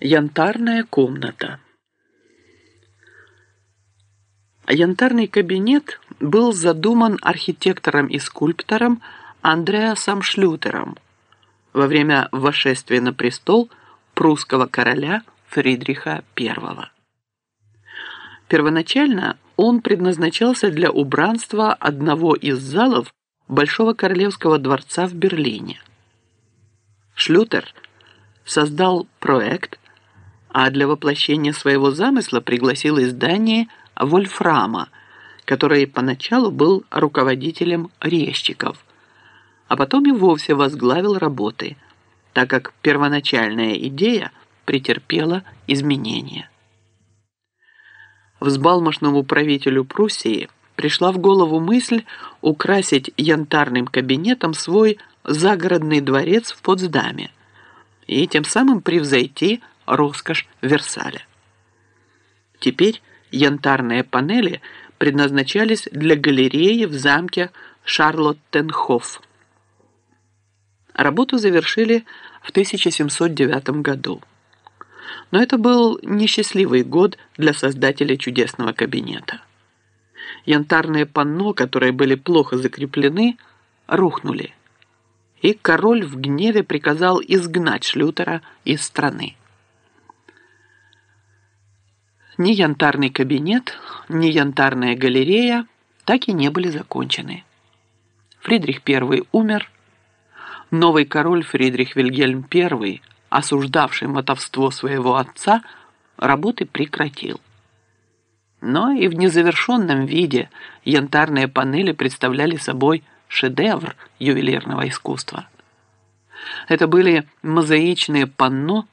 Янтарная комната. Янтарный кабинет был задуман архитектором и скульптором Андреасом Шлютером во время восшествия на престол прусского короля Фридриха I. Первоначально он предназначался для убранства одного из залов Большого королевского дворца в Берлине. Шлютер создал проект – а для воплощения своего замысла пригласил издание Вольфрама, который поначалу был руководителем резчиков, а потом и вовсе возглавил работы, так как первоначальная идея претерпела изменения. Взбалмошному правителю Пруссии пришла в голову мысль украсить янтарным кабинетом свой загородный дворец в Потсдаме и тем самым превзойти роскошь Версаля. Теперь янтарные панели предназначались для галереи в замке Шарлоттенхоф. Работу завершили в 1709 году. Но это был несчастливый год для создателя чудесного кабинета. Янтарные панно, которые были плохо закреплены, рухнули. И король в гневе приказал изгнать Шлютера из страны. Ни янтарный кабинет, ни янтарная галерея так и не были закончены. Фридрих I умер. Новый король Фридрих Вильгельм I, осуждавший мотовство своего отца, работы прекратил. Но и в незавершенном виде янтарные панели представляли собой шедевр ювелирного искусства. Это были мозаичные панно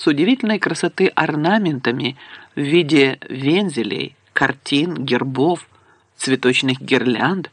с удивительной красоты орнаментами в виде вензелей, картин, гербов, цветочных гирлянд,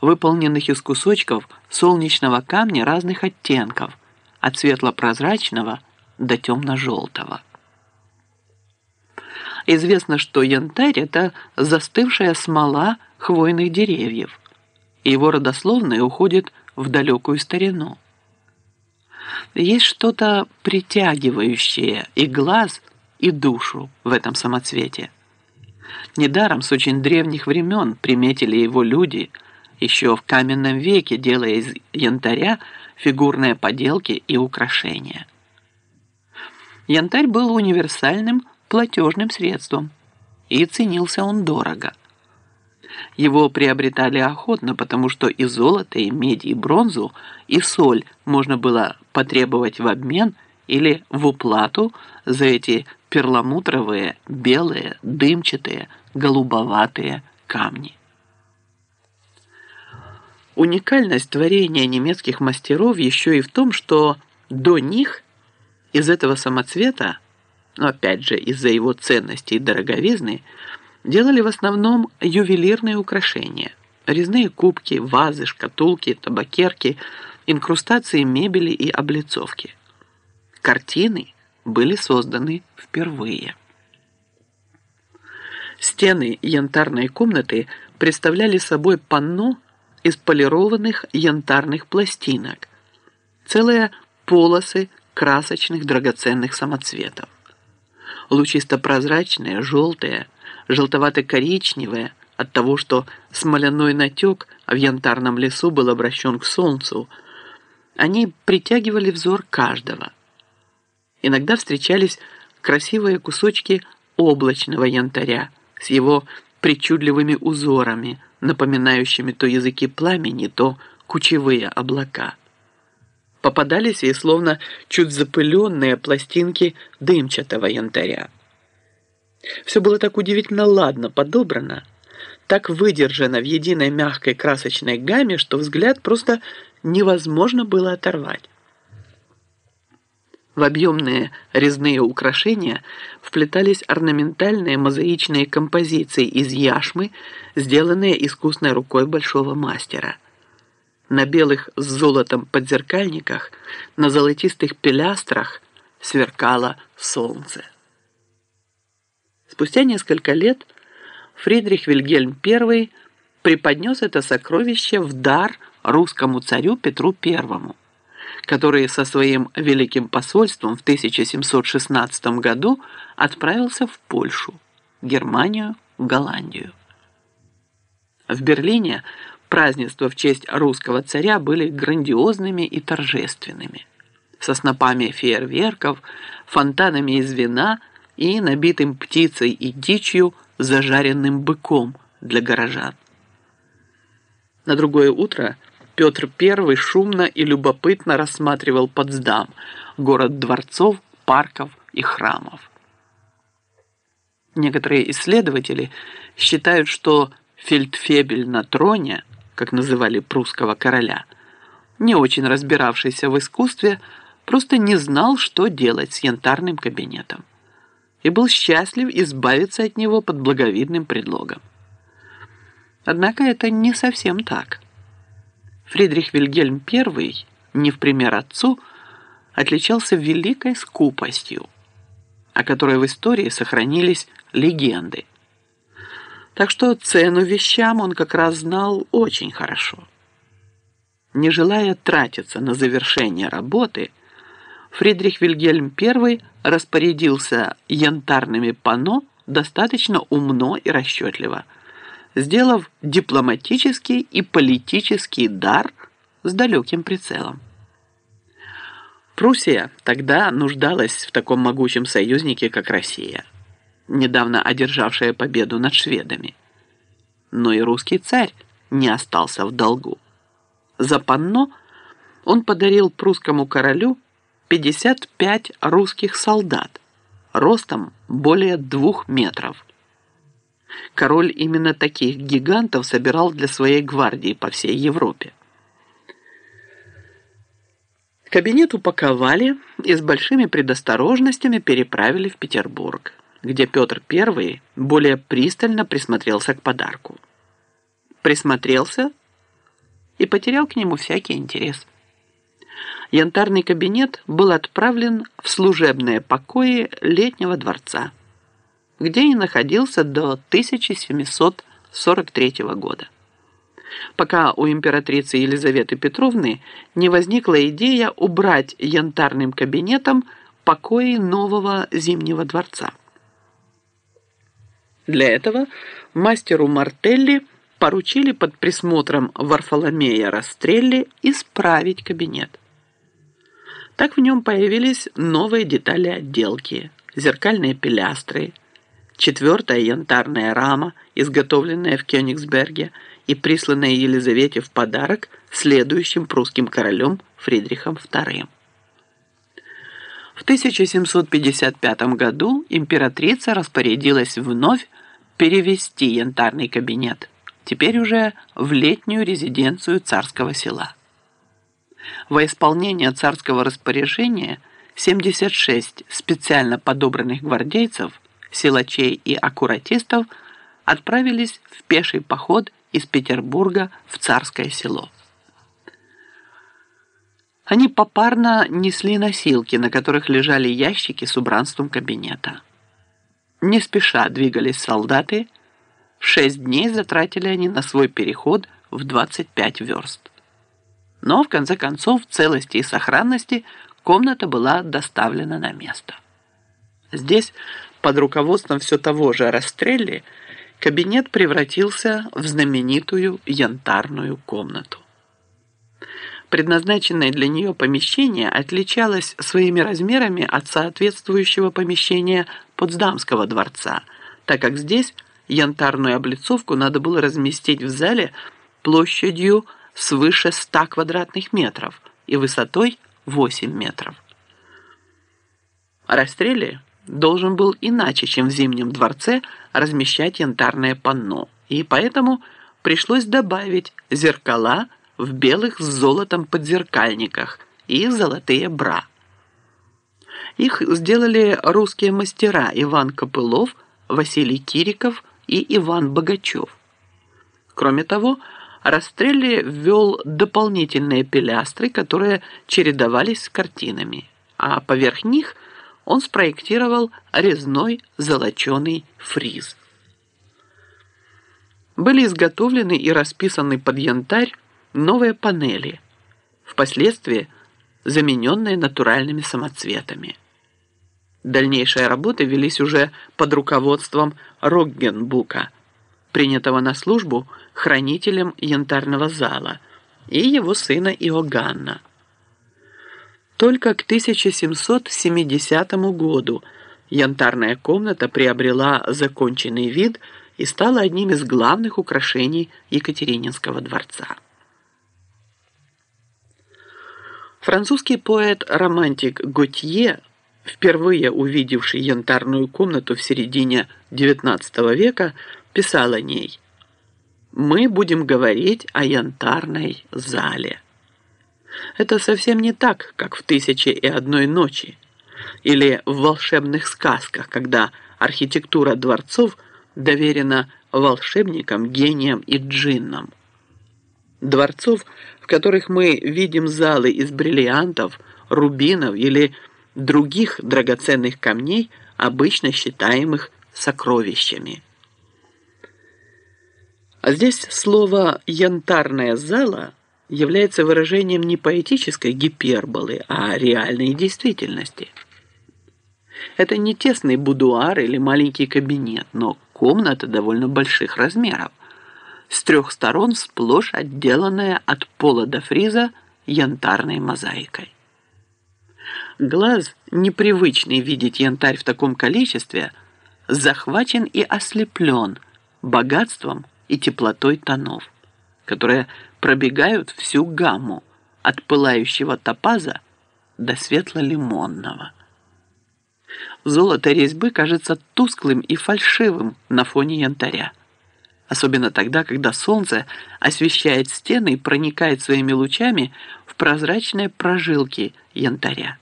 выполненных из кусочков солнечного камня разных оттенков, от светло-прозрачного до темно-желтого. Известно, что янтарь – это застывшая смола хвойных деревьев, и его родословная уходит в далекую старину. Есть что-то притягивающее и глаз, и душу в этом самоцвете. Недаром с очень древних времен приметили его люди, еще в каменном веке делая из янтаря фигурные поделки и украшения. Янтарь был универсальным платежным средством, и ценился он дорого. Его приобретали охотно, потому что и золото, и медь, и бронзу, и соль можно было потребовать в обмен или в уплату за эти перламутровые, белые, дымчатые, голубоватые камни. Уникальность творения немецких мастеров еще и в том, что до них из этого самоцвета, но опять же из-за его ценности и дороговизны, делали в основном ювелирные украшения. Резные кубки, вазы, шкатулки, табакерки, инкрустации мебели и облицовки. Картины были созданы впервые. Стены янтарной комнаты представляли собой панно из полированных янтарных пластинок, целые полосы красочных драгоценных самоцветов. Лучисто-прозрачные, желтые, желтовато-коричневые от того, что смоляной натек в янтарном лесу был обращен к солнцу, они притягивали взор каждого. Иногда встречались красивые кусочки облачного янтаря с его причудливыми узорами, напоминающими то языки пламени, то кучевые облака. Попадались и словно чуть запыленные пластинки дымчатого янтаря. Все было так удивительно ладно подобрано, так выдержано в единой мягкой красочной гамме, что взгляд просто невозможно было оторвать. В объемные резные украшения вплетались орнаментальные мозаичные композиции из яшмы, сделанные искусной рукой большого мастера. На белых с золотом подзеркальниках, на золотистых пилястрах сверкало солнце. Спустя несколько лет Фридрих Вильгельм I преподнес это сокровище в дар русскому царю Петру I, который со своим великим посольством в 1716 году отправился в Польшу, Германию, Голландию. В Берлине празднества в честь русского царя были грандиозными и торжественными, со снопами фейерверков, фонтанами из вина и набитым птицей и дичью зажаренным быком для горожан. На другое утро – Петр I шумно и любопытно рассматривал Потсдам, город дворцов, парков и храмов. Некоторые исследователи считают, что фельдфебель на троне, как называли прусского короля, не очень разбиравшийся в искусстве, просто не знал, что делать с янтарным кабинетом и был счастлив избавиться от него под благовидным предлогом. Однако это не совсем так. Фридрих Вильгельм I, не в пример отцу, отличался великой скупостью, о которой в истории сохранились легенды. Так что цену вещам он как раз знал очень хорошо. Не желая тратиться на завершение работы, Фридрих Вильгельм I распорядился янтарными панно достаточно умно и расчетливо – сделав дипломатический и политический дар с далеким прицелом. Пруссия тогда нуждалась в таком могучем союзнике, как Россия, недавно одержавшая победу над шведами. Но и русский царь не остался в долгу. За панно он подарил прусскому королю 55 русских солдат, ростом более двух метров – Король именно таких гигантов собирал для своей гвардии по всей Европе. Кабинет упаковали и с большими предосторожностями переправили в Петербург, где Петр I более пристально присмотрелся к подарку. Присмотрелся и потерял к нему всякий интерес. Янтарный кабинет был отправлен в служебные покои летнего дворца где и находился до 1743 года. Пока у императрицы Елизаветы Петровны не возникла идея убрать янтарным кабинетом покои нового Зимнего дворца. Для этого мастеру Мартелли поручили под присмотром Варфоломея Растрелли исправить кабинет. Так в нем появились новые детали отделки, зеркальные пилястры, четвертая янтарная рама, изготовленная в Кёнигсберге и присланная Елизавете в подарок следующим прусским королем Фридрихом II. В 1755 году императрица распорядилась вновь перевести янтарный кабинет, теперь уже в летнюю резиденцию царского села. Во исполнение царского распоряжения 76 специально подобранных гвардейцев – силачей и аккуратистов отправились в пеший поход из Петербурга в Царское село. Они попарно несли носилки, на которых лежали ящики с убранством кабинета. Не спеша двигались солдаты. Шесть дней затратили они на свой переход в 25 верст. Но, в конце концов, в целости и сохранности комната была доставлена на место. Здесь под руководством все того же Растрелли кабинет превратился в знаменитую янтарную комнату. Предназначенное для нее помещение отличалось своими размерами от соответствующего помещения Потсдамского дворца, так как здесь янтарную облицовку надо было разместить в зале площадью свыше 100 квадратных метров и высотой 8 метров. Растрелли должен был иначе, чем в Зимнем дворце, размещать янтарное панно, и поэтому пришлось добавить зеркала в белых с золотом подзеркальниках и золотые бра. Их сделали русские мастера Иван Копылов, Василий Кириков и Иван Богачев. Кроме того, Растрелли ввел дополнительные пилястры, которые чередовались с картинами, а поверх них – он спроектировал резной золоченый фриз. Были изготовлены и расписаны под янтарь новые панели. Впоследствии замененные натуральными самоцветами. Дальнейшие работы велись уже под руководством Роггенбука, принятого на службу хранителем янтарного зала, и его сына Иоганна. Только к 1770 году янтарная комната приобрела законченный вид и стала одним из главных украшений Екатерининского дворца. Французский поэт-романтик Готье, впервые увидевший янтарную комнату в середине XIX века, писал о ней «Мы будем говорить о янтарной зале». Это совсем не так, как в «Тысяче и одной ночи» или в волшебных сказках, когда архитектура дворцов доверена волшебникам, гениям и джиннам. Дворцов – в которых мы видим залы из бриллиантов, рубинов или других драгоценных камней, обычно считаемых сокровищами. А здесь слово «янтарная зала» является выражением не поэтической гиперболы, а реальной действительности. Это не тесный будуар или маленький кабинет, но комната довольно больших размеров – с трех сторон сплошь отделанная от пола до фриза янтарной мозаикой. Глаз, непривычный видеть янтарь в таком количестве, захвачен и ослеплен богатством и теплотой тонов, которые пробегают всю гамму от пылающего топаза до светло-лимонного. Золото резьбы кажется тусклым и фальшивым на фоне янтаря особенно тогда, когда солнце освещает стены и проникает своими лучами в прозрачные прожилки янтаря.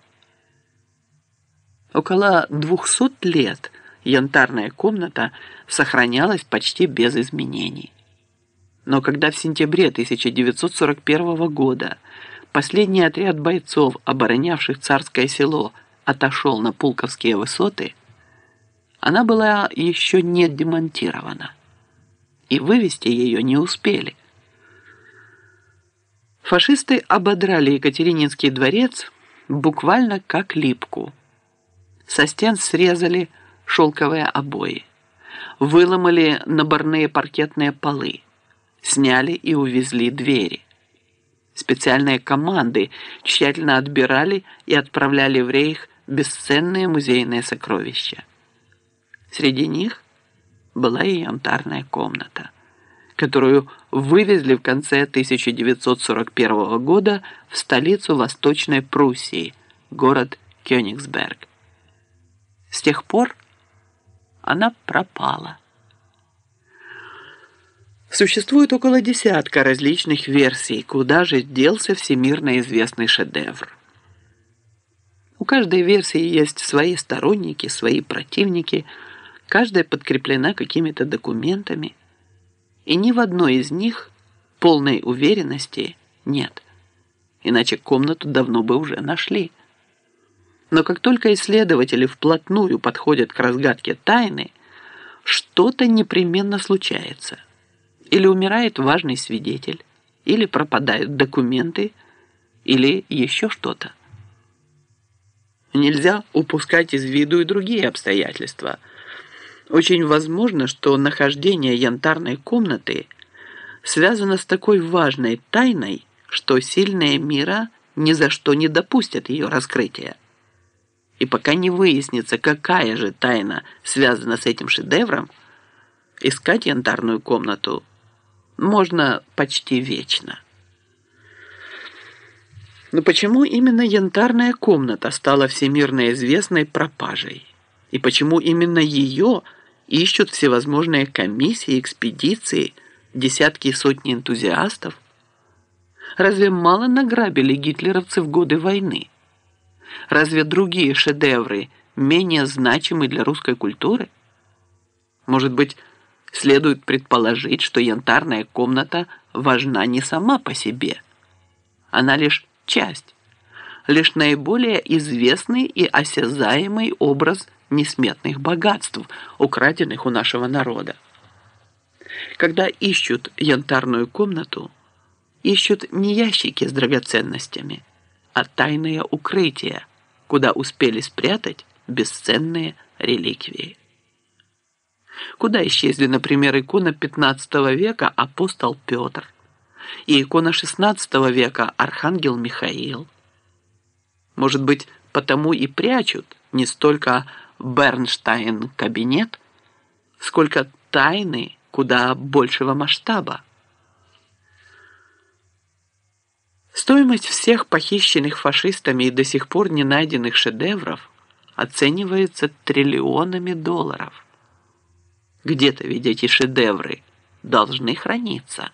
Около двухсот лет янтарная комната сохранялась почти без изменений. Но когда в сентябре 1941 года последний отряд бойцов, оборонявших царское село, отошел на Пулковские высоты, она была еще не демонтирована и вывести ее не успели. Фашисты ободрали Екатерининский дворец буквально как липку. Со стен срезали шелковые обои, выломали наборные паркетные полы, сняли и увезли двери. Специальные команды тщательно отбирали и отправляли в рейх бесценные музейные сокровища. Среди них была и янтарная комната, которую вывезли в конце 1941 года в столицу Восточной Пруссии, город Кёнигсберг. С тех пор она пропала. Существует около десятка различных версий, куда же делся всемирно известный шедевр. У каждой версии есть свои сторонники, свои противники – Каждая подкреплена какими-то документами, и ни в одной из них полной уверенности нет. Иначе комнату давно бы уже нашли. Но как только исследователи вплотную подходят к разгадке тайны, что-то непременно случается. Или умирает важный свидетель, или пропадают документы, или еще что-то. Нельзя упускать из виду и другие обстоятельства – очень возможно, что нахождение янтарной комнаты связано с такой важной тайной, что сильные мира ни за что не допустят ее раскрытия. И пока не выяснится, какая же тайна связана с этим шедевром, искать янтарную комнату можно почти вечно. Но почему именно янтарная комната стала всемирно известной пропажей? И почему именно ее ищут всевозможные комиссии, экспедиции, десятки и сотни энтузиастов? Разве мало награбили гитлеровцы в годы войны? Разве другие шедевры менее значимы для русской культуры? Может быть, следует предположить, что янтарная комната важна не сама по себе. Она лишь часть, лишь наиболее известный и осязаемый образ несметных богатств, украденных у нашего народа. Когда ищут янтарную комнату, ищут не ящики с драгоценностями, а тайное укрытие, куда успели спрятать бесценные реликвии. Куда исчезли, например, икона XV века апостол Петр и икона XVI века архангел Михаил. Может быть, потому и прячут не столько Бернштайн-кабинет, сколько тайны куда большего масштаба. Стоимость всех похищенных фашистами и до сих пор не найденных шедевров оценивается триллионами долларов. Где-то ведь эти шедевры должны храниться.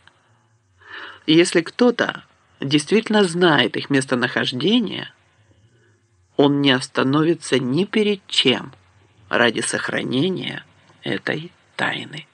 Если кто-то действительно знает их местонахождение, он не остановится ни перед чем ради сохранения этой тайны.